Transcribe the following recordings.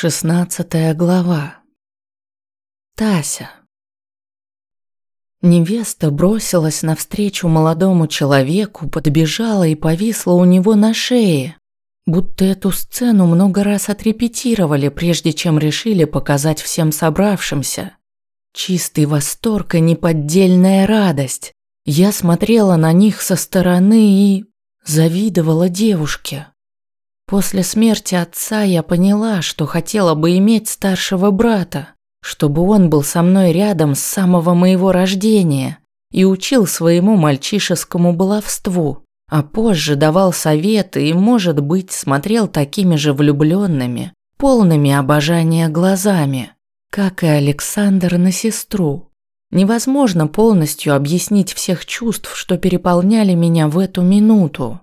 Шестнадцатая глава. Тася. Невеста бросилась навстречу молодому человеку, подбежала и повисла у него на шее. Будто эту сцену много раз отрепетировали, прежде чем решили показать всем собравшимся. Чистый восторг и неподдельная радость. Я смотрела на них со стороны и завидовала девушке. После смерти отца я поняла, что хотела бы иметь старшего брата, чтобы он был со мной рядом с самого моего рождения и учил своему мальчишескому баловству, а позже давал советы и, может быть, смотрел такими же влюбленными, полными обожания глазами, как и Александр на сестру. Невозможно полностью объяснить всех чувств, что переполняли меня в эту минуту.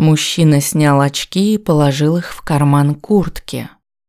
Мужчина снял очки и положил их в карман куртки.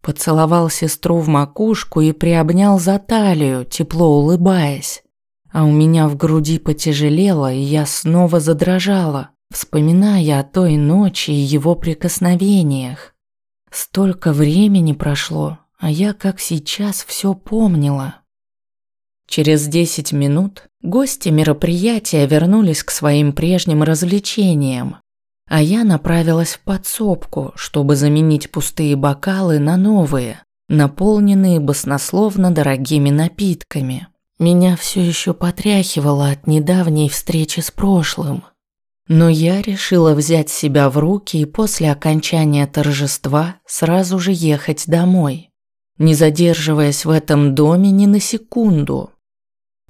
Поцеловал сестру в макушку и приобнял за талию, тепло улыбаясь. А у меня в груди потяжелело, и я снова задрожала, вспоминая о той ночи и его прикосновениях. Столько времени прошло, а я как сейчас все помнила. Через десять минут гости мероприятия вернулись к своим прежним развлечениям, а я направилась в подсобку, чтобы заменить пустые бокалы на новые, наполненные баснословно дорогими напитками. Меня все еще потряхивало от недавней встречи с прошлым. Но я решила взять себя в руки и после окончания торжества сразу же ехать домой, не задерживаясь в этом доме ни на секунду.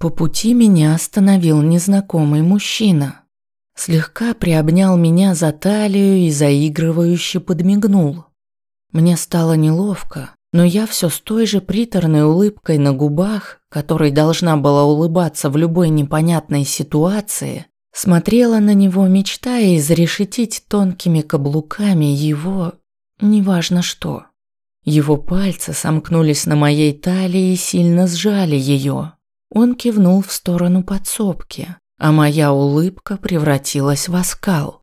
По пути меня остановил незнакомый мужчина – Слегка приобнял меня за талию и заигрывающе подмигнул. Мне стало неловко, но я все с той же приторной улыбкой на губах, которой должна была улыбаться в любой непонятной ситуации, смотрела на него, мечтая изрешетить тонкими каблуками его... неважно что. Его пальцы сомкнулись на моей талии и сильно сжали ее. Он кивнул в сторону подсобки а моя улыбка превратилась в оскал.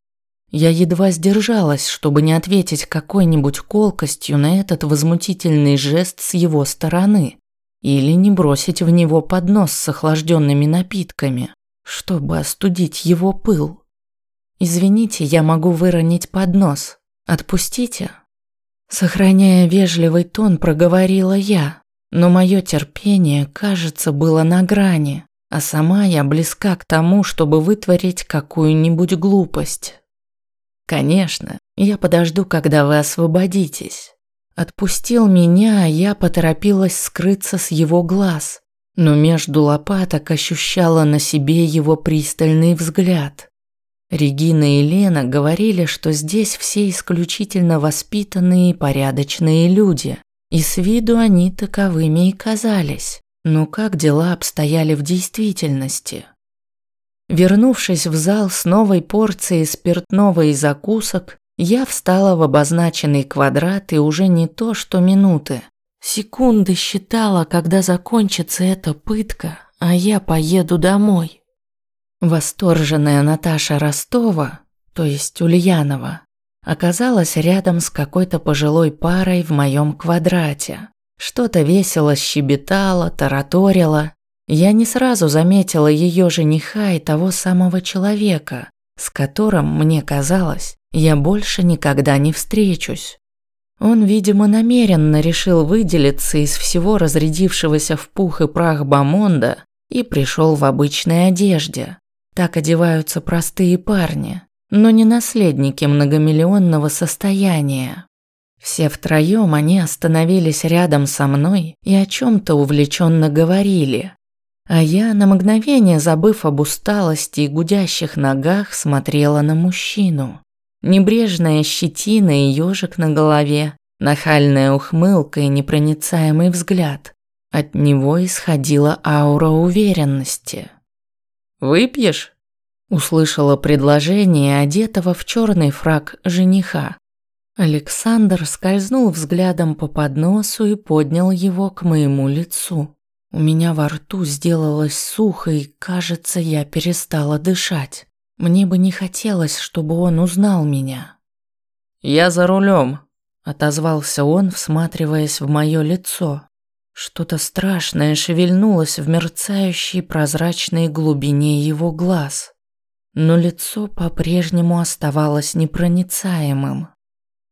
Я едва сдержалась, чтобы не ответить какой-нибудь колкостью на этот возмутительный жест с его стороны или не бросить в него поднос с охлажденными напитками, чтобы остудить его пыл. «Извините, я могу выронить поднос. Отпустите?» Сохраняя вежливый тон, проговорила я, но мое терпение, кажется, было на грани а сама я близка к тому, чтобы вытворить какую-нибудь глупость. Конечно, я подожду, когда вы освободитесь. Отпустил меня, а я поторопилась скрыться с его глаз, но между лопаток ощущала на себе его пристальный взгляд. Регина и Лена говорили, что здесь все исключительно воспитанные и порядочные люди, и с виду они таковыми и казались. Но как дела обстояли в действительности? Вернувшись в зал с новой порцией спиртного и закусок, я встала в обозначенный квадрат и уже не то что минуты. Секунды считала, когда закончится эта пытка, а я поеду домой. Восторженная Наташа Ростова, то есть Ульянова, оказалась рядом с какой-то пожилой парой в моем квадрате. Что-то весело щебетало, тараторило. Я не сразу заметила ее жениха и того самого человека, с которым, мне казалось, я больше никогда не встречусь. Он, видимо, намеренно решил выделиться из всего разрядившегося в пух и прах бомонда и пришел в обычной одежде. Так одеваются простые парни, но не наследники многомиллионного состояния. Все втроем они остановились рядом со мной и о чем-то увлеченно говорили. А я, на мгновение забыв об усталости и гудящих ногах, смотрела на мужчину. Небрежная щетина и ежик на голове, нахальная ухмылка и непроницаемый взгляд. От него исходила аура уверенности. «Выпьешь?» Услышала предложение одетого в черный фраг жениха. Александр скользнул взглядом по подносу и поднял его к моему лицу. У меня во рту сделалось сухо, и, кажется, я перестала дышать. Мне бы не хотелось, чтобы он узнал меня. «Я за рулем», отозвался он, всматриваясь в мое лицо. Что-то страшное шевельнулось в мерцающей прозрачной глубине его глаз. Но лицо по-прежнему оставалось непроницаемым.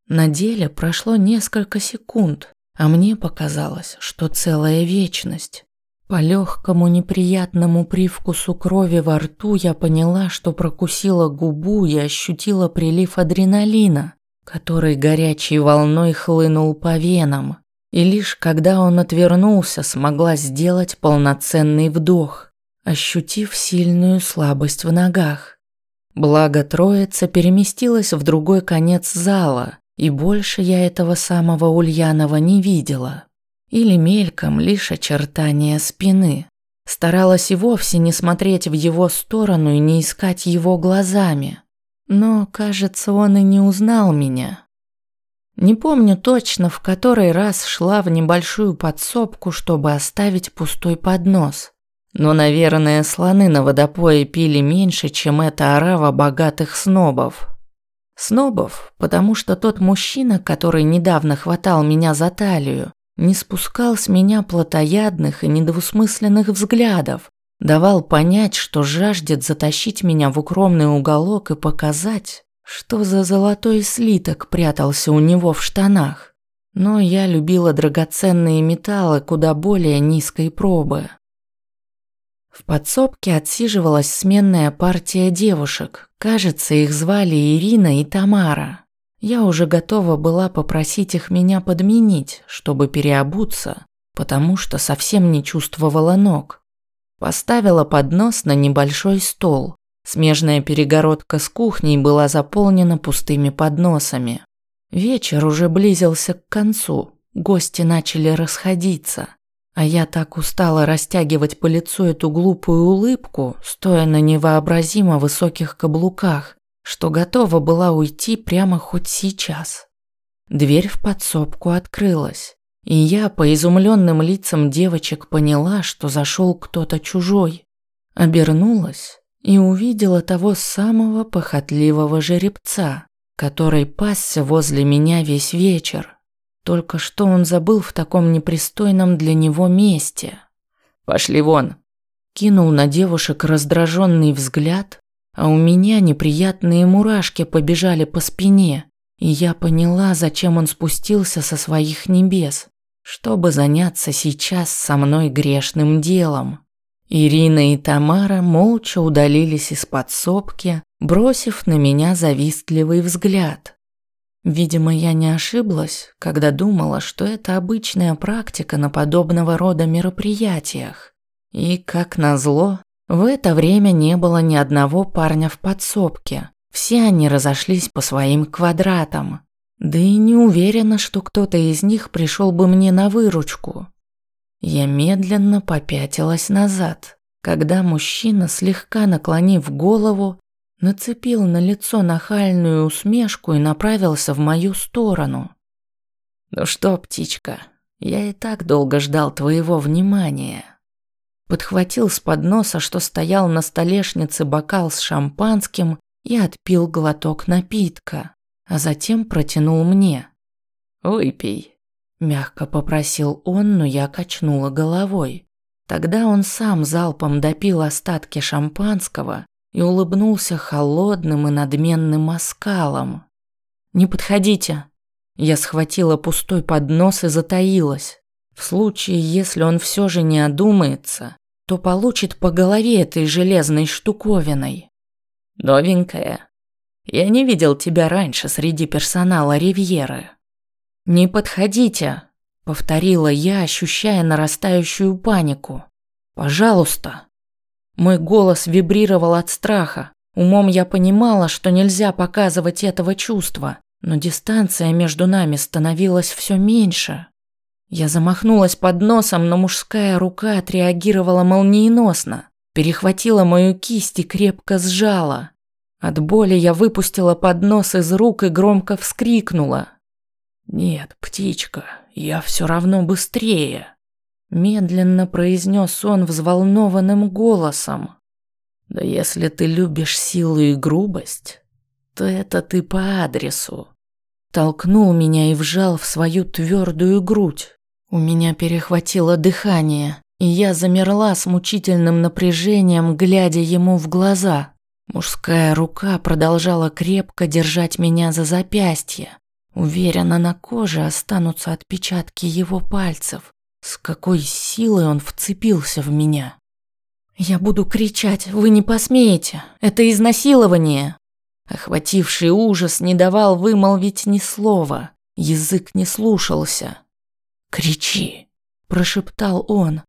На деле прошло несколько секунд, а мне показалось, что целая вечность. По легкому неприятному привкусу крови во рту я поняла, что прокусила губу и ощутила прилив адреналина, который горячей волной хлынул по венам. И лишь когда он отвернулся, смогла сделать полноценный вдох, ощутив сильную слабость в ногах. Благо троица переместилась в другой конец зала, и больше я этого самого Ульянова не видела. Или мельком лишь очертания спины. Старалась и вовсе не смотреть в его сторону и не искать его глазами. Но, кажется, он и не узнал меня. Не помню точно, в который раз шла в небольшую подсобку, чтобы оставить пустой поднос. Но, наверное, слоны на водопое пили меньше, чем эта орава богатых снобов. Снобов, потому что тот мужчина, который недавно хватал меня за талию, не спускал с меня плотоядных и недвусмысленных взглядов, давал понять, что жаждет затащить меня в укромный уголок и показать, что за золотой слиток прятался у него в штанах? Но я любила драгоценные металлы куда более низкой пробы. В подсобке отсиживалась сменная партия девушек. Кажется, их звали Ирина и Тамара. Я уже готова была попросить их меня подменить, чтобы переобуться, потому что совсем не чувствовала ног. Поставила поднос на небольшой стол, Смежная перегородка с кухней была заполнена пустыми подносами. Вечер уже близился к концу, гости начали расходиться. А я так устала растягивать по лицу эту глупую улыбку, стоя на невообразимо высоких каблуках, что готова была уйти прямо хоть сейчас. Дверь в подсобку открылась, и я по изумленным лицам девочек поняла, что зашел кто-то чужой. Обернулась и увидела того самого похотливого жеребца, который пасся возле меня весь вечер. Только что он забыл в таком непристойном для него месте. «Пошли вон!» Кинул на девушек раздраженный взгляд, а у меня неприятные мурашки побежали по спине, и я поняла, зачем он спустился со своих небес, чтобы заняться сейчас со мной грешным делом. Ирина и Тамара молча удалились из подсобки, бросив на меня завистливый взгляд. Видимо, я не ошиблась, когда думала, что это обычная практика на подобного рода мероприятиях. И, как назло, в это время не было ни одного парня в подсобке. Все они разошлись по своим квадратам. Да и не уверена, что кто-то из них пришел бы мне на выручку. Я медленно попятилась назад, когда мужчина, слегка наклонив голову, нацепил на лицо нахальную усмешку и направился в мою сторону. «Ну что, птичка, я и так долго ждал твоего внимания». Подхватил с подноса, что стоял на столешнице бокал с шампанским и отпил глоток напитка, а затем протянул мне. «Выпей». Мягко попросил он, но я качнула головой. Тогда он сам залпом допил остатки шампанского и улыбнулся холодным и надменным оскалом. «Не подходите!» Я схватила пустой поднос и затаилась. В случае, если он все же не одумается, то получит по голове этой железной штуковиной. «Новенькая, я не видел тебя раньше среди персонала Ривьеры». «Не подходите», – повторила я, ощущая нарастающую панику. «Пожалуйста». Мой голос вибрировал от страха. Умом я понимала, что нельзя показывать этого чувства, но дистанция между нами становилась все меньше. Я замахнулась под носом, но мужская рука отреагировала молниеносно, перехватила мою кисть и крепко сжала. От боли я выпустила поднос из рук и громко вскрикнула. «Нет, птичка, я все равно быстрее», – медленно произнес он взволнованным голосом. «Да если ты любишь силу и грубость, то это ты по адресу. толкнул меня и вжал в свою твердую грудь. У меня перехватило дыхание, и я замерла с мучительным напряжением, глядя ему в глаза. Мужская рука продолжала крепко держать меня за запястье. Уверена, на коже останутся отпечатки его пальцев. С какой силой он вцепился в меня. «Я буду кричать, вы не посмеете. Это изнасилование!» Охвативший ужас не давал вымолвить ни слова. Язык не слушался. «Кричи!» – прошептал он.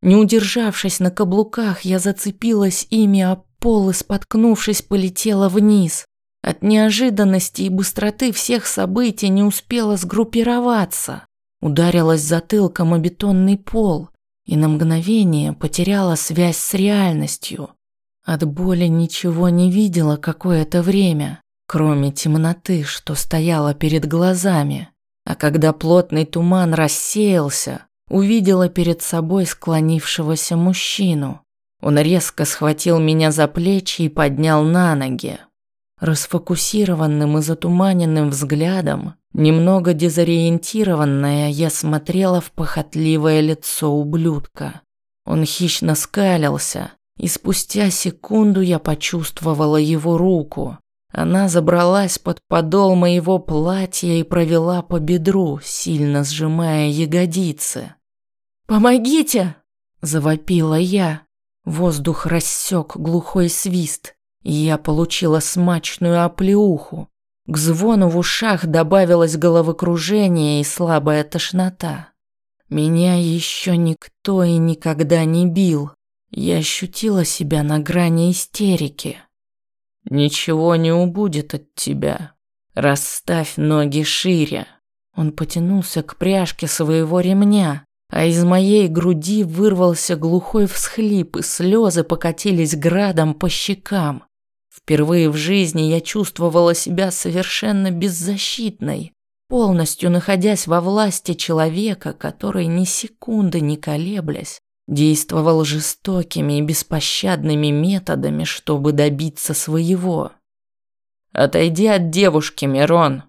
Не удержавшись на каблуках, я зацепилась ими о пол и, споткнувшись, полетела вниз. От неожиданности и быстроты всех событий не успела сгруппироваться. Ударилась затылком о бетонный пол и на мгновение потеряла связь с реальностью. От боли ничего не видела какое-то время, кроме темноты, что стояла перед глазами. А когда плотный туман рассеялся, увидела перед собой склонившегося мужчину. Он резко схватил меня за плечи и поднял на ноги. Расфокусированным и затуманенным взглядом, немного дезориентированная, я смотрела в похотливое лицо ублюдка. Он хищно скалился, и спустя секунду я почувствовала его руку. Она забралась под подол моего платья и провела по бедру, сильно сжимая ягодицы. «Помогите!» – завопила я. Воздух рассек глухой свист, я получила смачную оплеуху. К звону в ушах добавилось головокружение и слабая тошнота. Меня еще никто и никогда не бил. Я ощутила себя на грани истерики. Ничего не убудет от тебя. Расставь ноги шире. Он потянулся к пряжке своего ремня, а из моей груди вырвался глухой всхлип, и слезы покатились градом по щекам. Впервые в жизни я чувствовала себя совершенно беззащитной, полностью находясь во власти человека, который ни секунды не колеблясь действовал жестокими и беспощадными методами, чтобы добиться своего. «Отойди от девушки, Мирон!»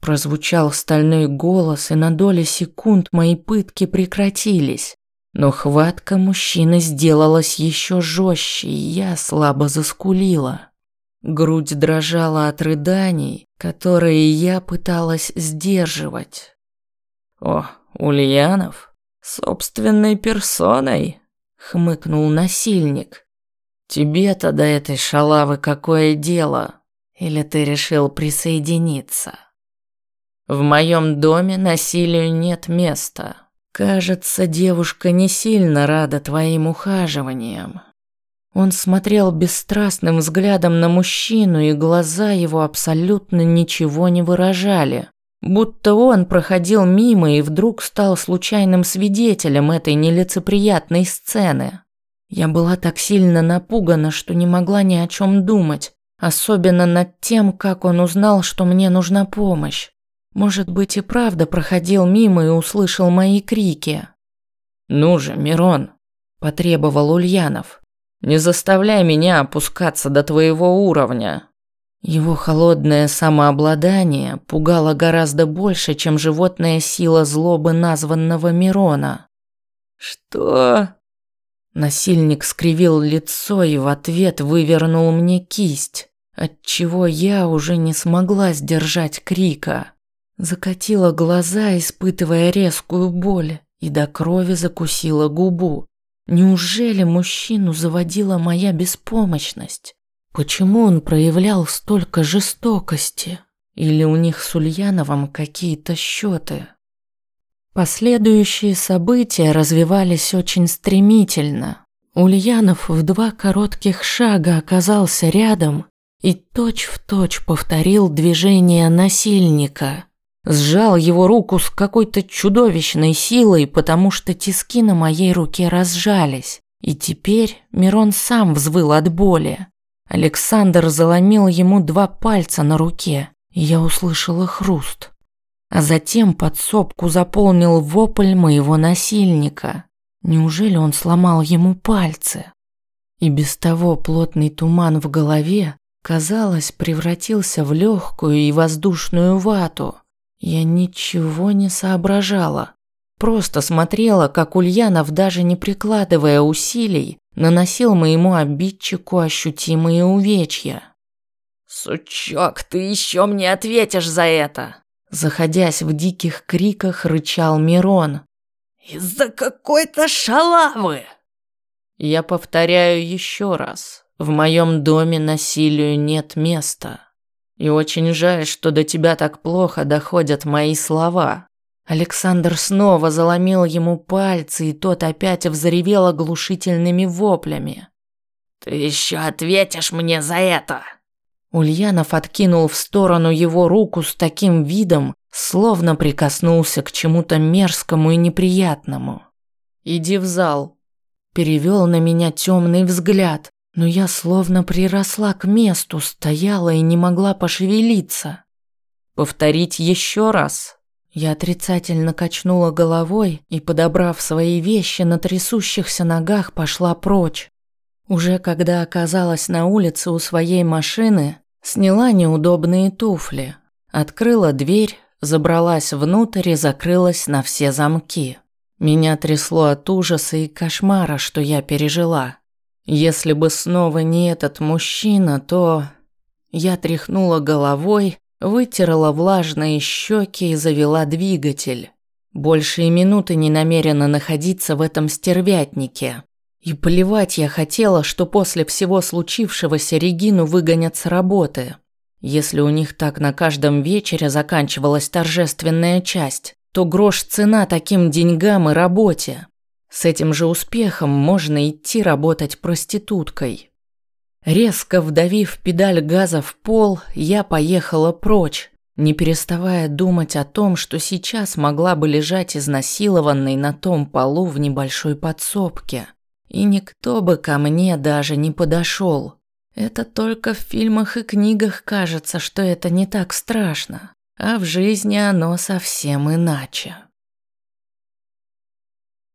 Прозвучал стальной голос, и на доли секунд мои пытки прекратились. Но хватка мужчины сделалась еще жестче, и я слабо заскулила. Грудь дрожала от рыданий, которые я пыталась сдерживать. «О, Ульянов?» «Собственной персоной?» — хмыкнул насильник. «Тебе-то до этой шалавы какое дело? Или ты решил присоединиться?» «В моем доме насилию нет места. Кажется, девушка не сильно рада твоим ухаживаниям». Он смотрел бесстрастным взглядом на мужчину, и глаза его абсолютно ничего не выражали. Будто он проходил мимо и вдруг стал случайным свидетелем этой нелицеприятной сцены. Я была так сильно напугана, что не могла ни о чем думать, особенно над тем, как он узнал, что мне нужна помощь. Может быть, и правда проходил мимо и услышал мои крики. «Ну же, Мирон», – потребовал Ульянов, – «не заставляй меня опускаться до твоего уровня». Его холодное самообладание пугало гораздо больше, чем животная сила злобы названного Мирона. «Что?» Насильник скривил лицо и в ответ вывернул мне кисть, отчего я уже не смогла сдержать крика. Закатила глаза, испытывая резкую боль, и до крови закусила губу. Неужели мужчину заводила моя беспомощность? Почему он проявлял столько жестокости? Или у них с Ульяновым какие-то счеты? Последующие события развивались очень стремительно. Ульянов в два коротких шага оказался рядом и точь-в-точь точь повторил движение насильника. Сжал его руку с какой-то чудовищной силой, потому что тиски на моей руке разжались. И теперь Мирон сам взвыл от боли. Александр заломил ему два пальца на руке, и я услышала хруст. А затем подсобку заполнил вопль моего насильника. Неужели он сломал ему пальцы? И без того плотный туман в голове, казалось, превратился в легкую и воздушную вату, Я ничего не соображала. Просто смотрела, как Ульянов, даже не прикладывая усилий, наносил моему обидчику ощутимые увечья. «Сучок, ты еще мне ответишь за это!» Заходясь в диких криках, рычал Мирон. «Из-за какой-то шалавы!» Я повторяю еще раз. В моем доме насилию нет места. И очень жаль, что до тебя так плохо доходят мои слова. Александр снова заломил ему пальцы, и тот опять взревел оглушительными воплями. «Ты еще ответишь мне за это!» Ульянов откинул в сторону его руку с таким видом, словно прикоснулся к чему-то мерзкому и неприятному. «Иди в зал», – перевел на меня темный взгляд, но я словно приросла к месту, стояла и не могла пошевелиться. «Повторить еще раз?» Я отрицательно качнула головой и, подобрав свои вещи на трясущихся ногах, пошла прочь. Уже когда оказалась на улице у своей машины, сняла неудобные туфли, открыла дверь, забралась внутрь и закрылась на все замки. Меня трясло от ужаса и кошмара, что я пережила. Если бы снова не этот мужчина, то... Я тряхнула головой Вытерла влажные щеки и завела двигатель. Больше и минуты не намерена находиться в этом стервятнике. И плевать я хотела, что после всего случившегося Регину выгонят с работы. Если у них так на каждом вечере заканчивалась торжественная часть, то грош цена таким деньгам и работе. С этим же успехом можно идти работать проституткой. Резко вдавив педаль газа в пол, я поехала прочь, не переставая думать о том, что сейчас могла бы лежать изнасилованной на том полу в небольшой подсобке. И никто бы ко мне даже не подошел. Это только в фильмах и книгах кажется, что это не так страшно, а в жизни оно совсем иначе.